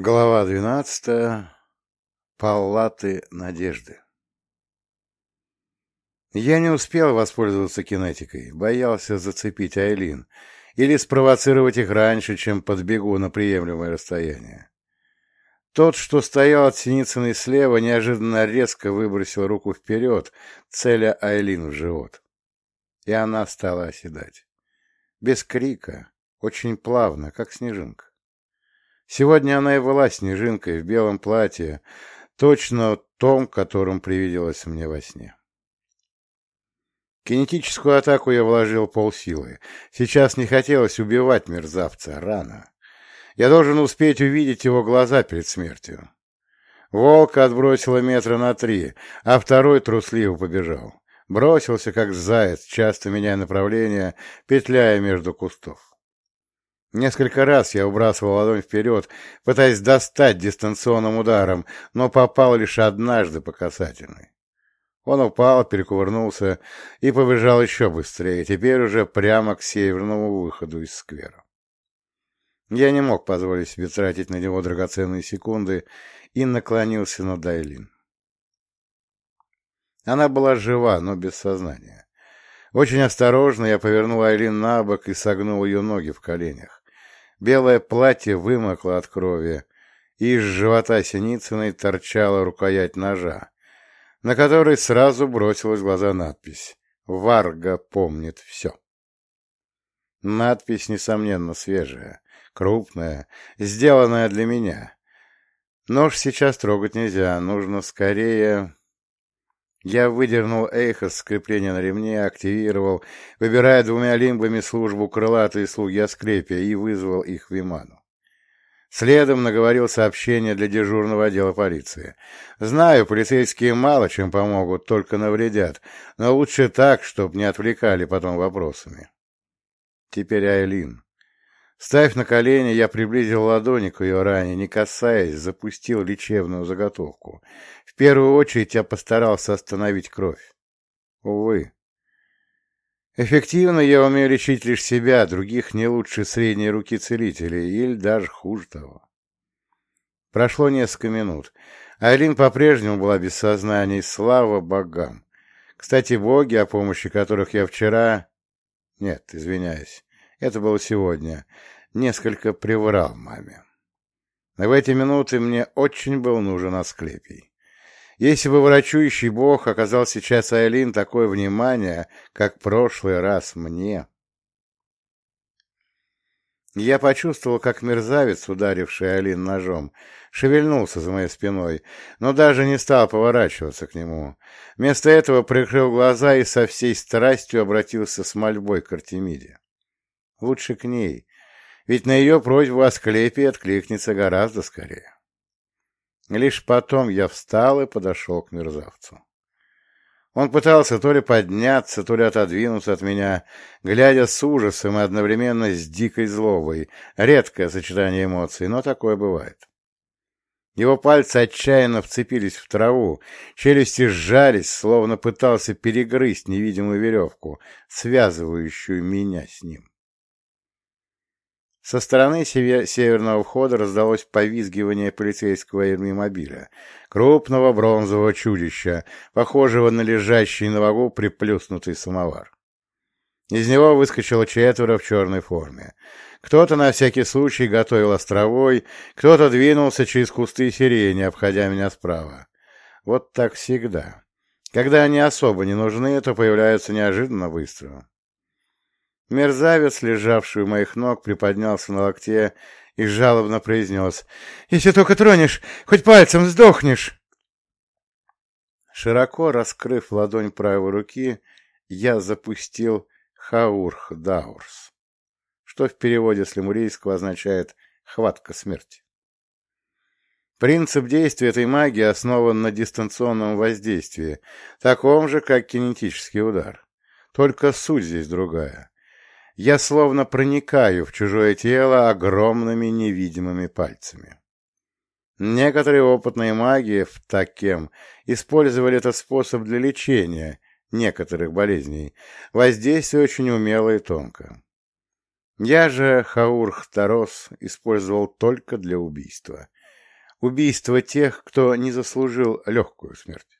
Глава двенадцатая. Паллаты надежды. Я не успел воспользоваться кинетикой, боялся зацепить Айлин или спровоцировать их раньше, чем подбегу на приемлемое расстояние. Тот, что стоял от Синицыной слева, неожиданно резко выбросил руку вперед, целя Айлин в живот. И она стала оседать. Без крика, очень плавно, как снежинка. Сегодня она и была снежинкой в белом платье, точно том, которым привиделось мне во сне. Кинетическую атаку я вложил полсилы. Сейчас не хотелось убивать мерзавца, рано. Я должен успеть увидеть его глаза перед смертью. Волка отбросило метра на три, а второй трусливо побежал. Бросился, как заяц, часто меняя направление, петляя между кустов. Несколько раз я убрасывал ладонь вперед, пытаясь достать дистанционным ударом, но попал лишь однажды по касательной. Он упал, перекувырнулся и побежал еще быстрее, теперь уже прямо к северному выходу из сквера. Я не мог позволить себе тратить на него драгоценные секунды и наклонился над Айлин. Она была жива, но без сознания. Очень осторожно я повернул Айлин на бок и согнул ее ноги в коленях. Белое платье вымокло от крови, и из живота Синицыной торчала рукоять ножа, на которой сразу бросилась в глаза надпись «Варга помнит все». Надпись, несомненно, свежая, крупная, сделанная для меня. Нож сейчас трогать нельзя, нужно скорее... Я выдернул эхо с крепления на ремне, активировал, выбирая двумя лимбами службу крылатые слуги Асклепия и вызвал их в Виману. Следом наговорил сообщение для дежурного отдела полиции. Знаю, полицейские мало чем помогут, только навредят, но лучше так, чтобы не отвлекали потом вопросами. Теперь Айлин. Ставь на колени, я приблизил ладони к ее ране, не касаясь, запустил лечебную заготовку. В первую очередь я постарался остановить кровь. Увы. Эффективно я умею лечить лишь себя, других не лучше средней руки целителей, или даже хуже того. Прошло несколько минут. Айлин по-прежнему была без сознания, слава богам. Кстати, боги, о помощи которых я вчера... Нет, извиняюсь. Это было сегодня. Несколько приврал маме. В эти минуты мне очень был нужен Асклепий. Если бы врачующий бог оказал сейчас Айлин такое внимание, как прошлый раз мне... Я почувствовал, как мерзавец, ударивший Айлин ножом, шевельнулся за моей спиной, но даже не стал поворачиваться к нему. Вместо этого прикрыл глаза и со всей страстью обратился с мольбой к Артемиде. Лучше к ней, ведь на ее просьбу о склепе откликнется гораздо скорее. Лишь потом я встал и подошел к мерзавцу. Он пытался то ли подняться, то ли отодвинуться от меня, глядя с ужасом и одновременно с дикой злобой. Редкое сочетание эмоций, но такое бывает. Его пальцы отчаянно вцепились в траву, челюсти сжались, словно пытался перегрызть невидимую веревку, связывающую меня с ним. Со стороны северного входа раздалось повизгивание полицейского эрмимобиля, крупного бронзового чудища, похожего на лежащий на вагу приплюснутый самовар. Из него выскочило четверо в черной форме. Кто-то на всякий случай готовил островой, кто-то двинулся через кусты сирени, обходя меня справа. Вот так всегда. Когда они особо не нужны, то появляются неожиданно быстро. Мерзавец, лежавший у моих ног, приподнялся на локте и жалобно произнес. «Если только тронешь, хоть пальцем сдохнешь!» Широко раскрыв ладонь правой руки, я запустил «Хаурх Даурс», что в переводе с лемурийского означает «хватка смерти». Принцип действия этой магии основан на дистанционном воздействии, таком же, как кинетический удар. Только суть здесь другая. Я словно проникаю в чужое тело огромными невидимыми пальцами. Некоторые опытные маги в такем использовали этот способ для лечения некоторых болезней, воздействие очень умело и тонко. Я же Хаурх Тарос использовал только для убийства. убийство тех, кто не заслужил легкую смерть.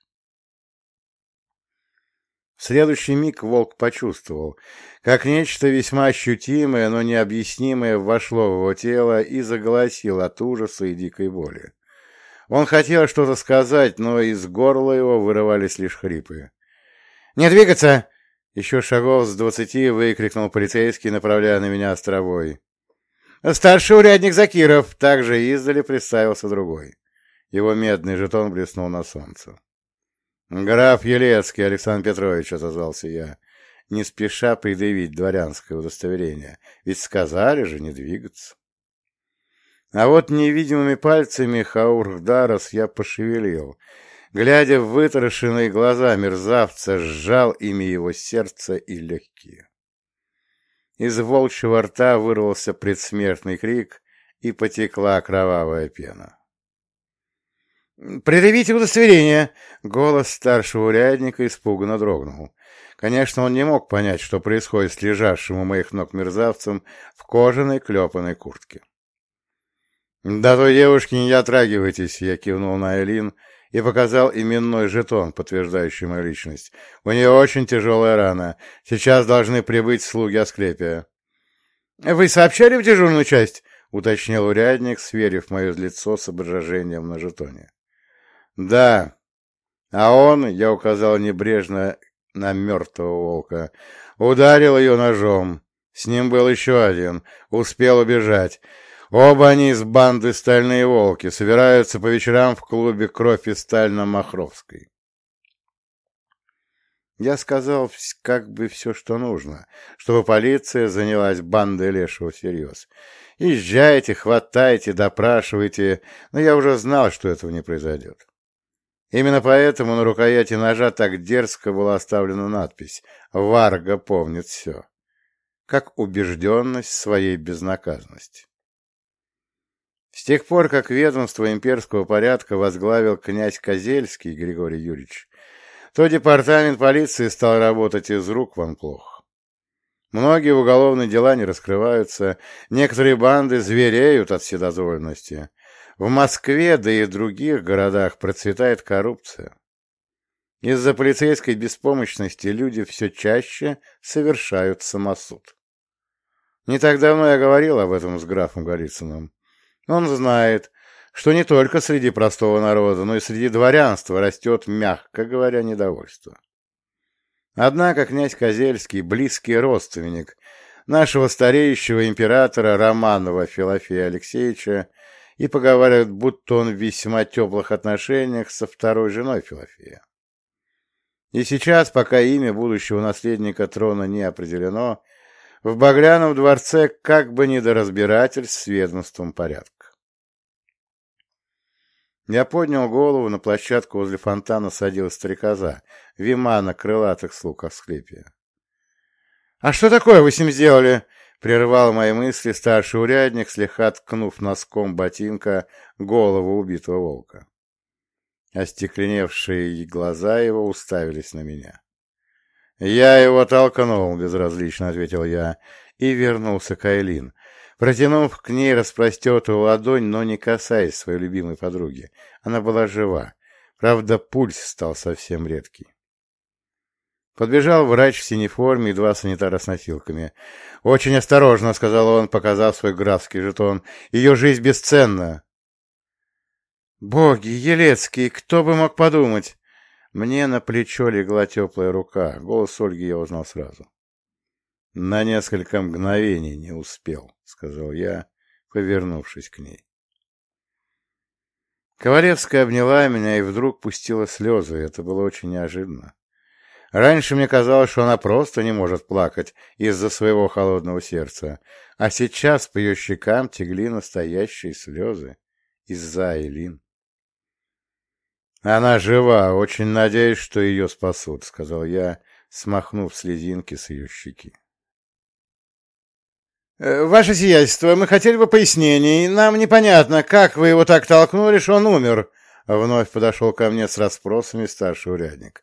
В следующий миг волк почувствовал, как нечто весьма ощутимое, но необъяснимое вошло в его тело и заголосил от ужаса и дикой боли. Он хотел что-то сказать, но из горла его вырывались лишь хрипы. «Не двигаться!» Еще шагов с двадцати выкрикнул полицейский, направляя на меня островой. «Старший урядник Закиров!» Также издали представился другой. Его медный жетон блеснул на солнце. «Граф Елецкий, Александр Петрович», — отозвался я, не спеша предъявить дворянское удостоверение, ведь сказали же не двигаться. А вот невидимыми пальцами Хаурхдарос я пошевелил, глядя в вытаращенные глаза мерзавца, сжал ими его сердце и легкие. Из волчьего рта вырвался предсмертный крик, и потекла кровавая пена. «Предъявите удостоверение!» Голос старшего урядника испуганно дрогнул. Конечно, он не мог понять, что происходит с лежавшим у моих ног мерзавцем в кожаной клепанной куртке. «До той девушки не дотрагивайтесь!» Я кивнул на Элин и показал именной жетон, подтверждающий мою личность. «У нее очень тяжелая рана. Сейчас должны прибыть слуги Асклепия». «Вы сообщали в дежурную часть?» — уточнил урядник, сверив мое лицо с ображением на жетоне. Да, а он, я указал небрежно на мертвого волка, ударил ее ножом. С ним был еще один, успел убежать. Оба они из банды «Стальные волки» собираются по вечерам в клубе «Кровь и сталь» на Махровской. Я сказал как бы все, что нужно, чтобы полиция занялась бандой Лешего всерьез. Езжайте, хватайте, допрашивайте, но я уже знал, что этого не произойдет. Именно поэтому на рукояти ножа так дерзко была оставлена надпись «Варга помнит все», как убежденность своей безнаказанности. С тех пор, как ведомство имперского порядка возглавил князь Козельский Григорий Юрьевич, то департамент полиции стал работать из рук вон плохо. Многие уголовные дела не раскрываются, некоторые банды звереют от вседозволенности, в Москве, да и в других городах процветает коррупция. Из-за полицейской беспомощности люди все чаще совершают самосуд. Не так давно я говорил об этом с графом Голицыным. Он знает, что не только среди простого народа, но и среди дворянства растет, мягко говоря, недовольство. Однако князь Козельский – близкий родственник нашего стареющего императора Романова Филофея Алексеевича и поговаривают, будто он в весьма теплых отношениях со второй женой Филофея. И сейчас, пока имя будущего наследника трона не определено, в Багряном дворце как бы не до разбирательств с ведомством порядка. Я поднял голову, на площадку возле фонтана садилась стрекоза, вимана крылатых слуг Асклепия. — А что такое вы с ним сделали? Прервал мои мысли старший урядник, слегка ткнув носком ботинка голову убитого волка. Остекленевшие глаза его уставились на меня. «Я его толкнул», — безразлично ответил я, и вернулся к Айлин, протянув к ней распростертую ладонь, но не касаясь своей любимой подруги. Она была жива. Правда, пульс стал совсем редкий. Подбежал врач в синей форме и два санитара с носилками. «Очень осторожно», — сказал он, показав свой графский жетон. «Ее жизнь бесценна». «Боги, Елецкий, кто бы мог подумать?» Мне на плечо легла теплая рука. Голос Ольги я узнал сразу. «На несколько мгновений не успел», — сказал я, повернувшись к ней. Ковалевская обняла меня и вдруг пустила слезы. Это было очень неожиданно. Раньше мне казалось, что она просто не может плакать из-за своего холодного сердца, а сейчас по ее щекам тегли настоящие слезы из-за Айлин. «Она жива, очень надеюсь, что ее спасут», — сказал я, смахнув слезинки с ее щеки. «Э, «Ваше сиятельство, мы хотели бы пояснений. Нам непонятно, как вы его так толкнули, что он умер», — вновь подошел ко мне с расспросами старший урядник.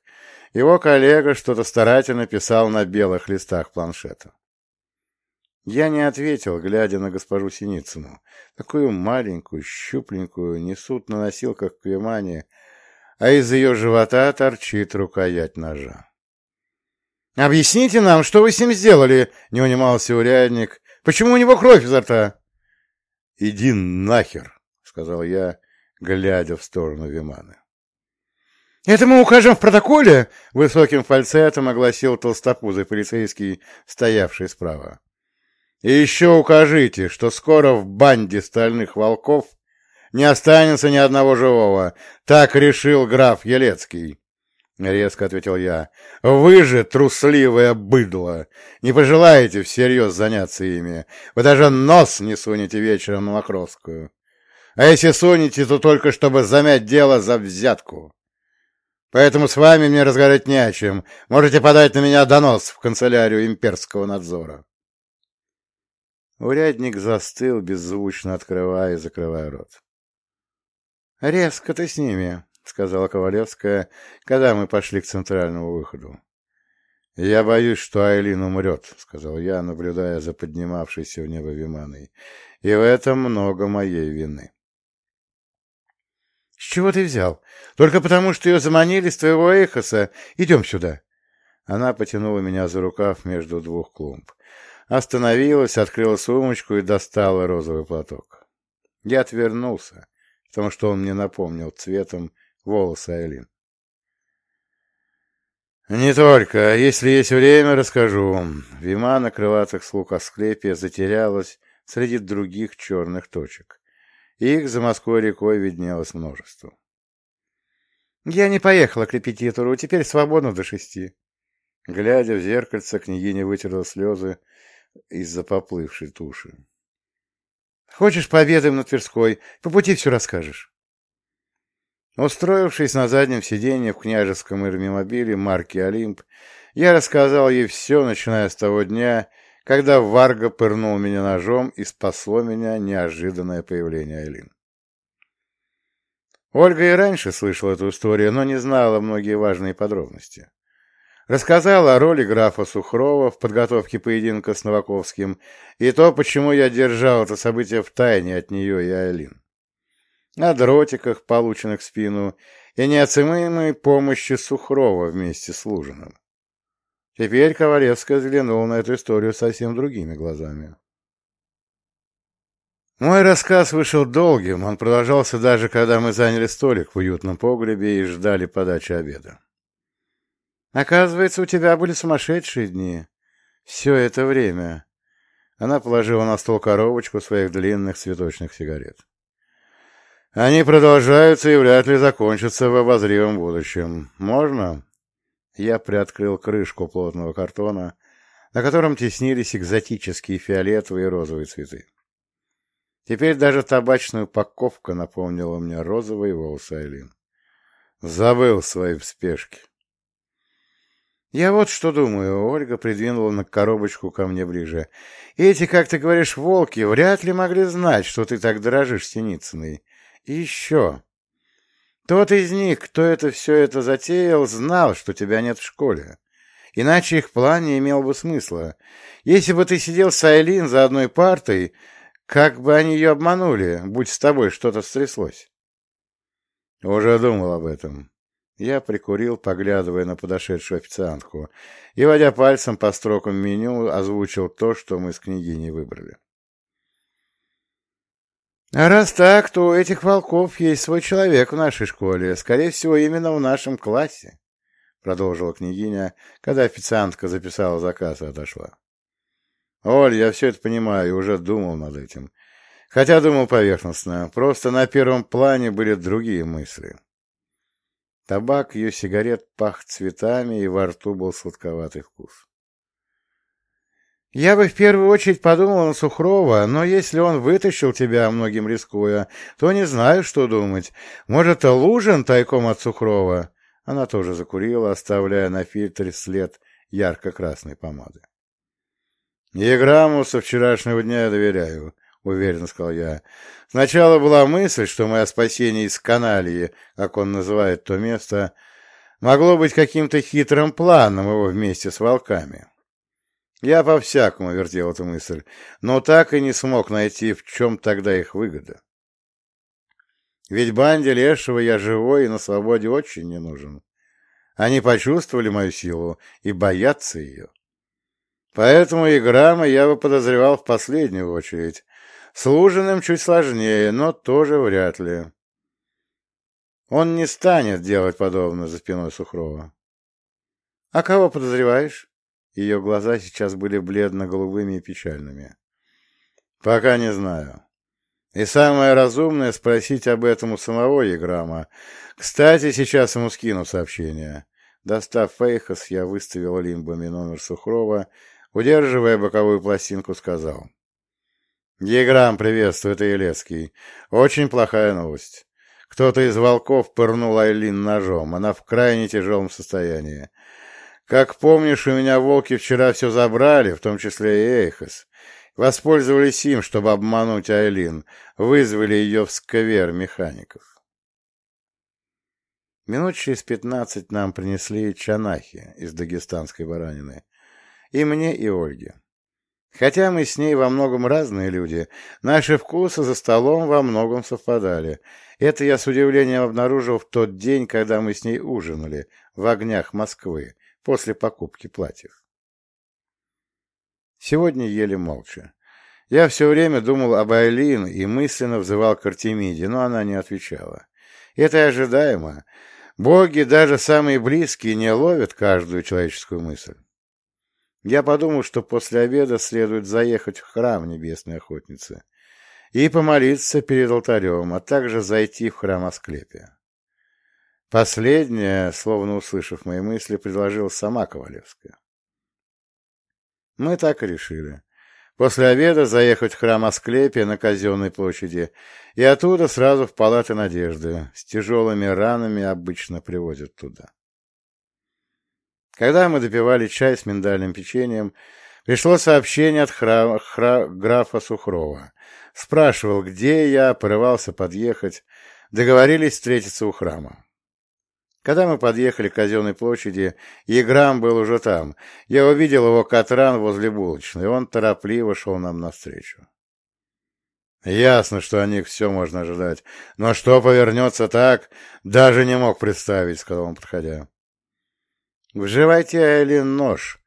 Его коллега что-то старательно писал на белых листах планшета. Я не ответил, глядя на госпожу Синицыну. Такую маленькую, щупленькую несут на носилках к Вимане, а из ее живота торчит рукоять ножа. «Объясните нам, что вы с ним сделали?» — не унимался урядник. «Почему у него кровь изо рта?» «Иди нахер!» — сказал я, глядя в сторону Виманы. «Это мы укажем в протоколе?» — высоким фальцетом огласил толстопузый полицейский, стоявший справа. «И еще укажите, что скоро в банде стальных волков не останется ни одного живого. Так решил граф Елецкий». — резко ответил я. — Вы же трусливое быдло! Не пожелаете всерьез заняться ими. Вы даже нос не сунете вечером на Мокровскую. А если сунете, то только чтобы замять дело за взятку. Поэтому с вами мне разговаривать не о чем. Можете подать на меня донос в канцелярию имперского надзора. Урядник застыл, беззвучно открывая и закрывая рот. — Резко ты с ними, — сказала Ковалевская, когда мы пошли к центральному выходу. — Я боюсь, что Айлин умрет, — сказал я, наблюдая за поднимавшейся в небо Виманой. — И в этом много моей вины. — С чего ты взял? Только потому, что ее заманили с твоего эхоса. Идем сюда. Она потянула меня за рукав между двух клумб. Остановилась, открыла сумочку и достала розовый платок. Я отвернулся, потому что он мне напомнил цветом волосы Айлин. «Не только. Если есть время, расскажу». Вима на крылатых слуг Асклепия затерялась среди других черных точек. Их за Москвой рекой виднелось множество. «Я не поехала к репетитору, теперь свободно до шести». Глядя в зеркальце, княгиня вытерла слезы из-за поплывшей туши. «Хочешь, пообедаем на Тверской? По пути все расскажешь». Устроившись на заднем сиденье в княжеском эрмимобиле марки «Олимп», я рассказал ей все, начиная с того дня, когда Варга пырнул меня ножом и спасло меня неожиданное появление Айлин. Ольга и раньше слышала эту историю, но не знала многие важные подробности. Рассказала о роли графа Сухрова в подготовке поединка с Новаковским и то, почему я держал это событие в тайне от нее и Айлин о дротиках, полученных в спину, и неоценимой помощи Сухрова вместе с Лужиным. Теперь Ковалевская взглянула на эту историю совсем другими глазами. Мой рассказ вышел долгим, он продолжался даже, когда мы заняли столик в уютном погребе и ждали подачи обеда. «Оказывается, у тебя были сумасшедшие дни. Все это время». Она положила на стол коробочку своих длинных цветочных сигарет. Они продолжаются и вряд ли закончатся в обозримом будущем. Можно?» Я приоткрыл крышку плотного картона, на котором теснились экзотические фиолетовые и розовые цветы. Теперь даже табачная упаковка напомнила мне розовые волосы Айлин. Забыл свои вспешки. Я вот что думаю, Ольга придвинула на коробочку ко мне ближе. Эти, как ты говоришь, волки вряд ли могли знать, что ты так дорожишь Синицыной. И еще. Тот из них, кто это все это затеял, знал, что тебя нет в школе. Иначе их план не имел бы смысла. Если бы ты сидел с Айлин за одной партой, как бы они ее обманули, будь с тобой что-то стряслось? Уже думал об этом. Я прикурил, поглядывая на подошедшую официантку, и, водя пальцем по строкам меню, озвучил то, что мы с княгиней выбрали. А раз так, то у этих волков есть свой человек в нашей школе, скорее всего, именно в нашем классе, — продолжила княгиня, когда официантка записала заказ и отошла. — Оль, я все это понимаю уже думал над этим. Хотя думал поверхностно, просто на первом плане были другие мысли. Табак ее сигарет пах цветами, и во рту был сладковатый вкус. Я бы в первую очередь подумал на Сухрова, но если он вытащил тебя, многим рискуя, то не знаю, что думать. Может, Лужин тайком от Сухрова? Она тоже закурила, оставляя на фильтре след ярко-красной помады. «Еграмму со вчерашнего дня я доверяю», — уверенно сказал я. «Сначала была мысль, что мое спасение из каналии, как он называет то место, могло быть каким-то хитрым планом его вместе с волками». Я по-всякому вертел эту мысль, но так и не смог найти, в чем тогда их выгода. Ведь банде Лешего я живой и на свободе очень не нужен. Они почувствовали мою силу и боятся ее. Поэтому и Грамма я бы подозревал в последнюю очередь. С Лужиным чуть сложнее, но тоже вряд ли. Он не станет делать подобное за спиной Сухрова. — А кого подозреваешь? Ее глаза сейчас были бледно-голубыми и печальными. — Пока не знаю. И самое разумное — спросить об этом у самого Еграма. Кстати, сейчас ему скину сообщение. Достав Фейхос, я выставил лимбами номер Сухрова, удерживая боковую пластинку, сказал. «Еграм, приветствую, это Елецкий. Очень плохая новость. Кто-то из волков пырнул Айлин ножом. Она в крайне тяжелом состоянии. Как помнишь, у меня волки вчера все забрали, в том числе и Эйхос. Воспользовались им, чтобы обмануть Айлин. Вызвали ее в сквер механиков. Минут через пятнадцать нам принесли чанахи из дагестанской баранины. И мне, и Ольге. Хотя мы с ней во многом разные люди, наши вкусы за столом во многом совпадали. Это я с удивлением обнаружил в тот день, когда мы с ней ужинали в огнях Москвы после покупки платьев. Сегодня ели молча. Я все время думал об Айлин и мысленно взывал к Артемиде, но она не отвечала. Это ожидаемо. Боги, даже самые близкие, не ловят каждую человеческую мысль. Я подумал, что после обеда следует заехать в храм Небесной Охотницы и помолиться перед алтарем, а также зайти в храм Асклепия. Последнее, словно услышав мои мысли, предложила сама Ковалевская. Мы так и решили. После обеда заехать в храм Асклепия на Казенной площади и оттуда сразу в палаты Надежды. С тяжелыми ранами обычно привозят туда. Когда мы допивали чай с миндальным печеньем, пришло сообщение от хра... Хра... графа Сухрова. Спрашивал, где я, порывался подъехать. Договорились встретиться у храма. Когда мы подъехали к казенной площади, Еграм был уже там. Я увидел его Катран возле булочной, он торопливо шел нам навстречу. Ясно, что о них все можно ожидать. Но что повернется так, даже не мог представить, — сказал он, подходя. В животе Айлин нож,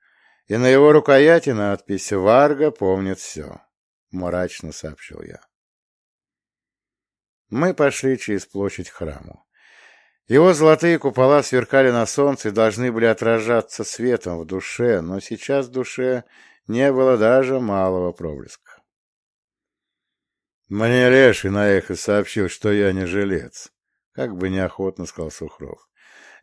и на его рукояти надпись «Варга помнит все», — мрачно сообщил я. Мы пошли через площадь к храму. Его золотые купола сверкали на солнце и должны были отражаться светом в душе, но сейчас в душе не было даже малого проблеска. «Мне Леший на эхо сообщил, что я не жилец», — как бы неохотно сказал Сухров.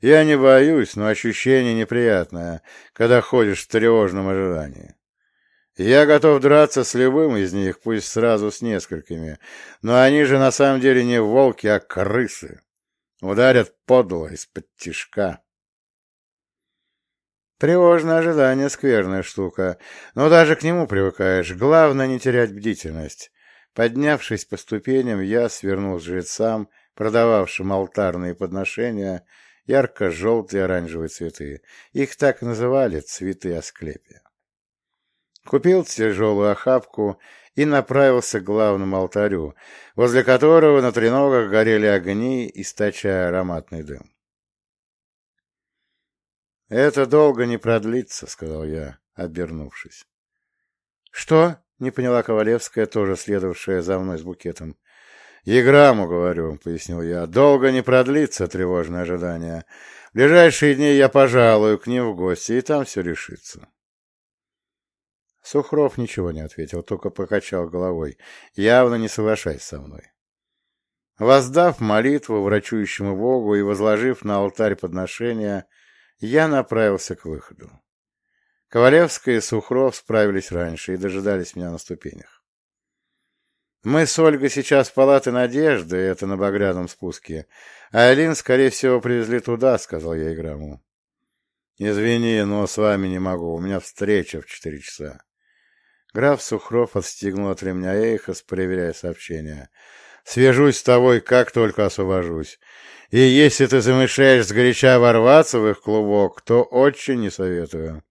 Я не боюсь, но ощущение неприятное, когда ходишь в тревожном ожидании. Я готов драться с любым из них, пусть сразу с несколькими, но они же на самом деле не волки, а крысы. Ударят подло, из-под тишка. Тревожное ожидание — скверная штука, но даже к нему привыкаешь. Главное — не терять бдительность. Поднявшись по ступеням, я свернул с жрецам, продававшим алтарные подношения, ярко-желтые оранжевые цветы. Их так называли цветы Асклепия. Купил тяжелую охапку и направился к главному алтарю, возле которого на треногах горели огни, источая ароматный дым. «Это долго не продлится», — сказал я, обернувшись. «Что?» — не поняла Ковалевская, тоже следовавшая за мной с букетом. «Еграму, говорю», — пояснил я, — «долго не продлится тревожное ожидание. В ближайшие дни я пожалую к ним в гости, и там все решится». Сухров ничего не ответил, только покачал головой, явно не соглашаясь со мной. Воздав молитву врачующему Богу и возложив на алтарь подношения, я направился к выходу. Ковалевская и Сухров справились раньше и дожидались меня на ступенях. Мы с Ольгой сейчас в палате Надежды, это на Багряном спуске. А Алин, скорее всего, привезли туда, — сказал я Играму. Извини, но с вами не могу, у меня встреча в четыре часа. Граф Сухров отстегнул от ремня Эйхос, проверяя сообщение. Свяжусь с тобой, как только освобожусь. И если ты замышляешь сгоряча ворваться в их клубок, то очень не советую.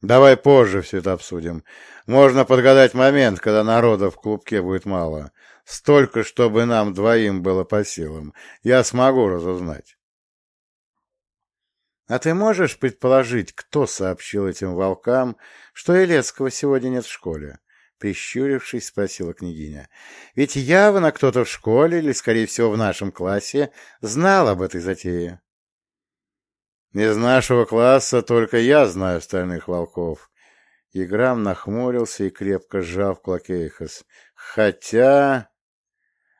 Давай позже все это обсудим. Можно подгадать момент, когда народа в клубке будет мало. Столько, чтобы нам двоим было по силам. Я смогу разузнать. А ты можешь предположить, кто сообщил этим волкам, что Елецкого сегодня нет в школе? Прищурившись, спросила княгиня. Ведь явно кто-то в школе, или, скорее всего, в нашем классе, знал об этой затее. Из нашего класса только я знаю остальных волков. Играм нахмурился и крепко сжал в кулаке. Хотя...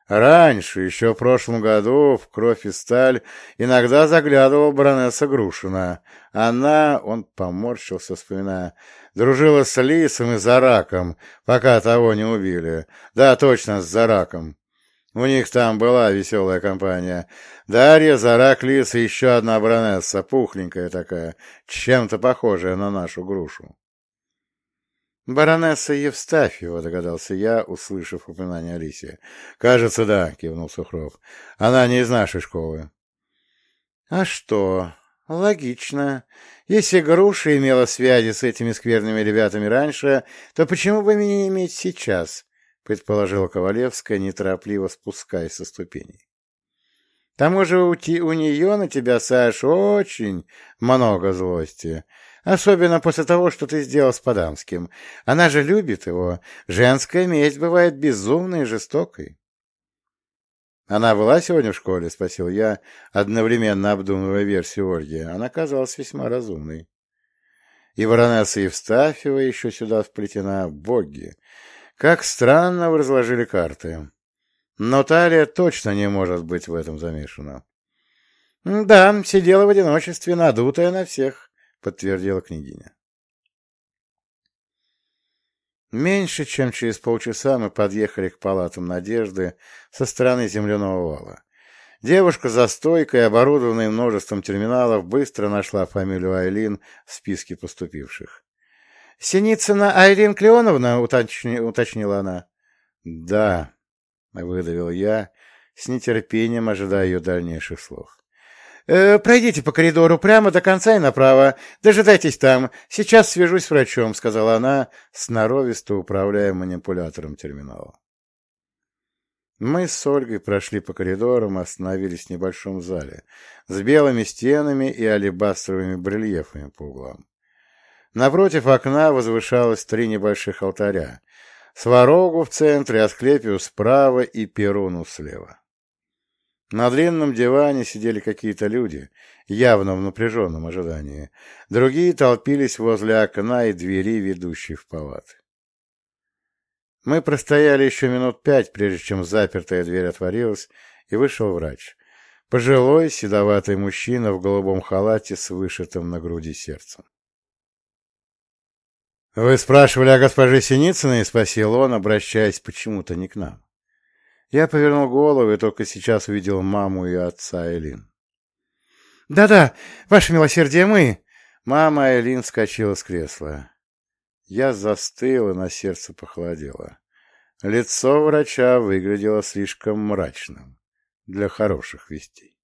Раньше, еще в прошлом году, в «Кровь и сталь» иногда заглядывала баронесса Грушина. Она, он поморщился, вспоминая, дружила с Лисом и Зараком, пока того не убили. Да, точно, с Зараком. У них там была веселая компания. Дарья, Зарак, Лис и еще одна баронесса, пухленькая такая, чем-то похожая на нашу грушу. «Баронесса Евстафьева», — догадался я, услышав упоминание Алисии. «Кажется, да», — кивнул Сухров. «Она не из нашей школы». «А что? Логично. Если Груша имела связи с этими скверными ребятами раньше, то почему бы меня не иметь сейчас?» — предположила Ковалевская, неторопливо спускаясь со ступеней. «К тому же у, у нее на тебя, Саш, очень много злости». Особенно после того, что ты сделал с Подамским. Она же любит его. Женская месть бывает безумной и жестокой. «Она была сегодня в школе?» — спросил я, одновременно обдумывая версию Ольги. Она казалась весьма разумной. И баронесса Евстафьева еще сюда вплетена. Боги! Как странно вы разложили карты. Но Талия точно не может быть в этом замешана. Да, сидела в одиночестве, надутая на всех подтвердила княгиня. Меньше чем через полчаса мы подъехали к палатам Надежды со стороны земляного вала. Девушка за стойкой, оборудованной множеством терминалов, быстро нашла фамилию Айлин в списке поступивших. — Синицына Айлин Клеоновна? — уточни... уточнила она. — Да, — выдавил я, с нетерпением ожидая ее дальнейших слов. Э, «Пройдите по коридору прямо до конца и направо. Дожидайтесь там. Сейчас свяжусь с врачом», — сказала она, сноровисто управляя манипулятором терминала. Мы с Ольгой прошли по коридорам, остановились в небольшом зале с белыми стенами и алебастровыми барельефами по углам. Напротив окна возвышалось три небольших алтаря — сварогу в центре, Асклепию справа и Перуну слева. На длинном диване сидели какие-то люди, явно в напряженном ожидании. Другие толпились возле окна и двери, ведущей в палаты. Мы простояли еще минут пять, прежде чем запертая дверь отворилась, и вышел врач. Пожилой, седоватый мужчина в голубом халате с вышитым на груди сердцем. «Вы спрашивали о госпоже Синицыной?» — спросил он, обращаясь почему-то не к нам. Я повернул голову и только сейчас увидел маму и отца Элин. «Да-да, ваше милосердие, мы!» Мама Элин вскочила с кресла. Я застыл, и на сердце похолодело. Лицо врача выглядело слишком мрачным для хороших вестей.